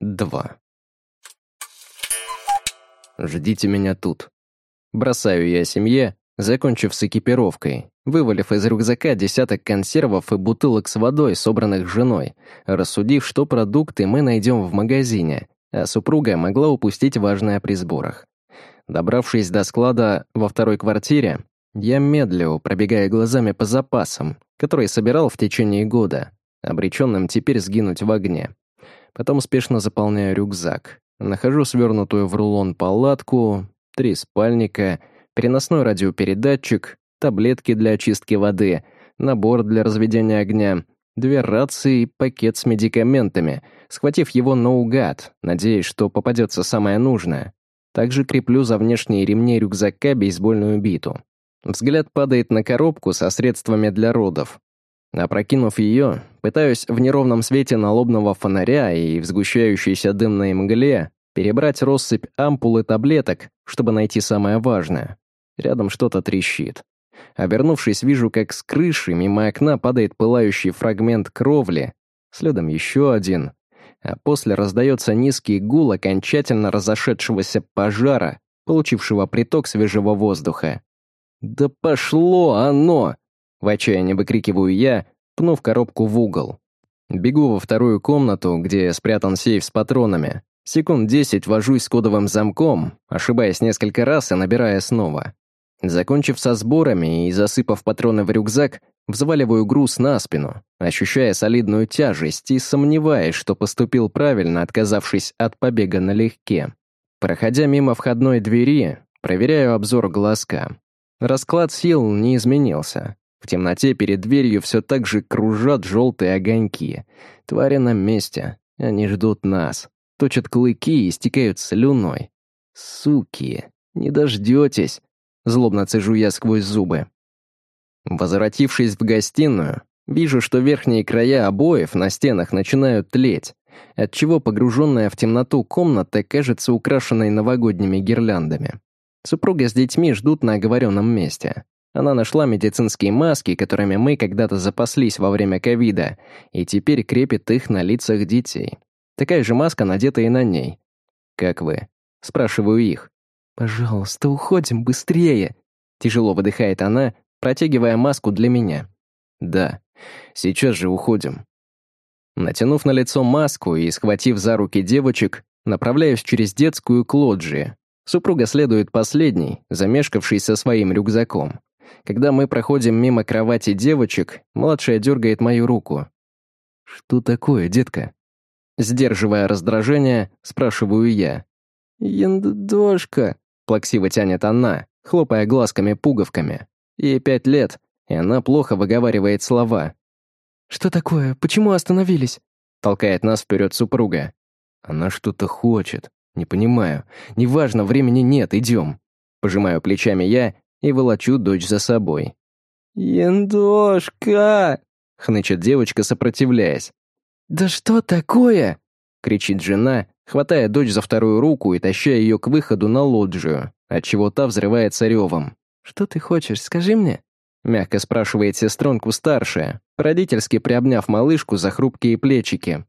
2. Ждите меня тут. Бросаю я семье, закончив с экипировкой, вывалив из рюкзака десяток консервов и бутылок с водой, собранных женой, рассудив, что продукты мы найдем в магазине, а супруга могла упустить важное при сборах. Добравшись до склада во второй квартире, я медлю, пробегая глазами по запасам, которые собирал в течение года, обреченным теперь сгинуть в огне. Потом спешно заполняю рюкзак. Нахожу свернутую в рулон палатку, три спальника, переносной радиопередатчик, таблетки для очистки воды, набор для разведения огня, две рации и пакет с медикаментами, схватив его наугад, надеясь, что попадется самое нужное. Также креплю за внешние ремни рюкзака бейсбольную биту. Взгляд падает на коробку со средствами для родов. Опрокинув ее, пытаюсь в неровном свете налобного фонаря и в сгущающейся дымной мгле перебрать россыпь ампул и таблеток, чтобы найти самое важное. Рядом что-то трещит. Обернувшись, вижу, как с крыши мимо окна падает пылающий фрагмент кровли, следом еще один, а после раздается низкий гул окончательно разошедшегося пожара, получившего приток свежего воздуха. «Да пошло оно!» В отчаянии выкрикиваю я, пнув коробку в угол. Бегу во вторую комнату, где спрятан сейф с патронами. Секунд десять вожусь с кодовым замком, ошибаясь несколько раз и набирая снова. Закончив со сборами и засыпав патроны в рюкзак, взваливаю груз на спину, ощущая солидную тяжесть и сомневаясь, что поступил правильно, отказавшись от побега налегке. Проходя мимо входной двери, проверяю обзор глазка. Расклад сил не изменился. В темноте перед дверью все так же кружат желтые огоньки. Твари на месте. Они ждут нас. Точат клыки и истекают слюной. Суки, не дождетесь. Злобно цежу я сквозь зубы. Возвратившись в гостиную, вижу, что верхние края обоев на стенах начинают тлеть, отчего погруженная в темноту комната кажется украшенной новогодними гирляндами. Супруга с детьми ждут на оговоренном месте. Она нашла медицинские маски, которыми мы когда-то запаслись во время ковида, и теперь крепит их на лицах детей. Такая же маска надета и на ней. «Как вы?» — спрашиваю их. «Пожалуйста, уходим быстрее!» Тяжело выдыхает она, протягивая маску для меня. «Да, сейчас же уходим». Натянув на лицо маску и схватив за руки девочек, направляюсь через детскую к лоджии. Супруга следует последней, замешкавшись со своим рюкзаком. Когда мы проходим мимо кровати девочек, младшая дергает мою руку. «Что такое, детка?» Сдерживая раздражение, спрашиваю я. «Яндошка», — плаксиво тянет она, хлопая глазками-пуговками. Ей пять лет, и она плохо выговаривает слова. «Что такое? Почему остановились?» — толкает нас вперед супруга. «Она что-то хочет. Не понимаю. Неважно, времени нет, идем». Пожимаю плечами я и волочу дочь за собой. «Яндошка!» — хнычет девочка, сопротивляясь. «Да что такое?» — кричит жена, хватая дочь за вторую руку и таща ее к выходу на лоджию, отчего та взрывается ревом. «Что ты хочешь, скажи мне?» Мягко спрашивает сестренку старшая, родительски приобняв малышку за хрупкие плечики.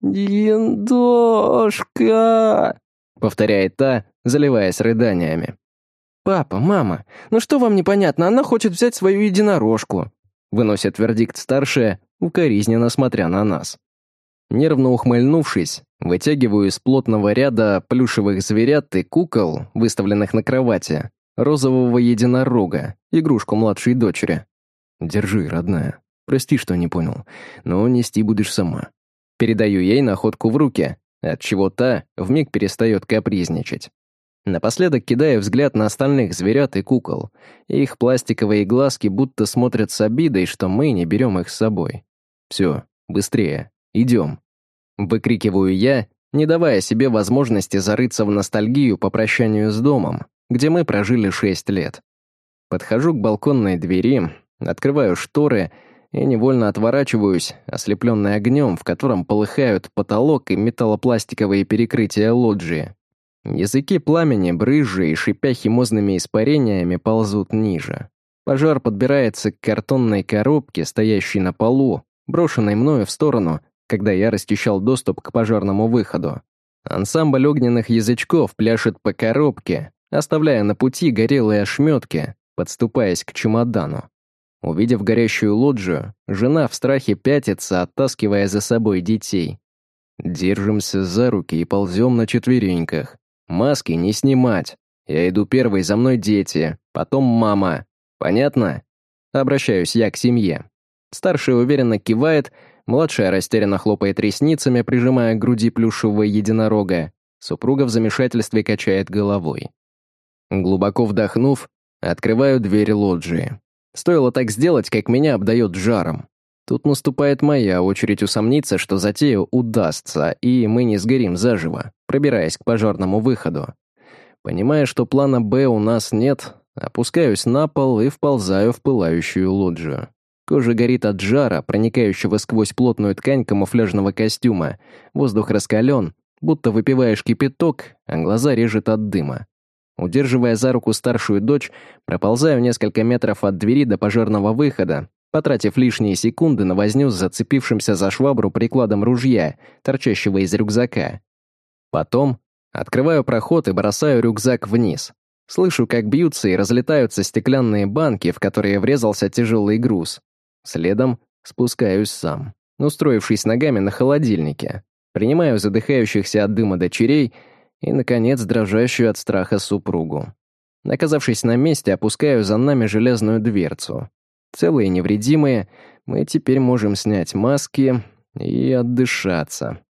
«Диндошка!» — повторяет та, заливаясь рыданиями. «Папа, мама, ну что вам непонятно? Она хочет взять свою единорожку», — выносит вердикт старшая, укоризненно смотря на нас. Нервно ухмыльнувшись, вытягиваю из плотного ряда плюшевых зверят и кукол, выставленных на кровати, розового единорога, игрушку младшей дочери. «Держи, родная. Прости, что не понял, но нести будешь сама». Передаю ей находку в руки, от чего та вмиг перестает капризничать. Напоследок кидаю взгляд на остальных зверят и кукол. Их пластиковые глазки будто смотрят с обидой, что мы не берем их с собой. Все, быстрее, идем. Выкрикиваю я, не давая себе возможности зарыться в ностальгию по прощанию с домом, где мы прожили шесть лет. Подхожу к балконной двери, открываю шторы и невольно отворачиваюсь, ослепленный огнем, в котором полыхают потолок и металлопластиковые перекрытия лоджии. Языки пламени, брызжи и шипя химозными испарениями ползут ниже. Пожар подбирается к картонной коробке, стоящей на полу, брошенной мною в сторону когда я расчищал доступ к пожарному выходу. Ансамбль огненных язычков пляшет по коробке, оставляя на пути горелые ошметки, подступаясь к чемодану. Увидев горящую лоджию, жена в страхе пятится, оттаскивая за собой детей. Держимся за руки и ползем на четвереньках. Маски не снимать. Я иду первый, за мной дети, потом мама. Понятно? Обращаюсь я к семье. Старшая уверенно кивает, младшая растерянно хлопает ресницами, прижимая к груди плюшевого единорога. Супруга в замешательстве качает головой. Глубоко вдохнув, открываю дверь лоджии. Стоило так сделать, как меня обдает жаром. Тут наступает моя очередь усомниться, что затея удастся, и мы не сгорим заживо, пробираясь к пожарному выходу. Понимая, что плана «Б» у нас нет, опускаюсь на пол и вползаю в пылающую лоджию. Кожа горит от жара, проникающего сквозь плотную ткань камуфляжного костюма. Воздух раскален, будто выпиваешь кипяток, а глаза режет от дыма. Удерживая за руку старшую дочь, проползаю несколько метров от двери до пожарного выхода, потратив лишние секунды на возню с зацепившимся за швабру прикладом ружья, торчащего из рюкзака. Потом открываю проход и бросаю рюкзак вниз. Слышу, как бьются и разлетаются стеклянные банки, в которые врезался тяжелый груз. Следом спускаюсь сам, устроившись ногами на холодильнике. Принимаю задыхающихся от дыма дочерей и, наконец, дрожащую от страха супругу. Оказавшись на месте, опускаю за нами железную дверцу. Целые и невредимые, мы теперь можем снять маски и отдышаться.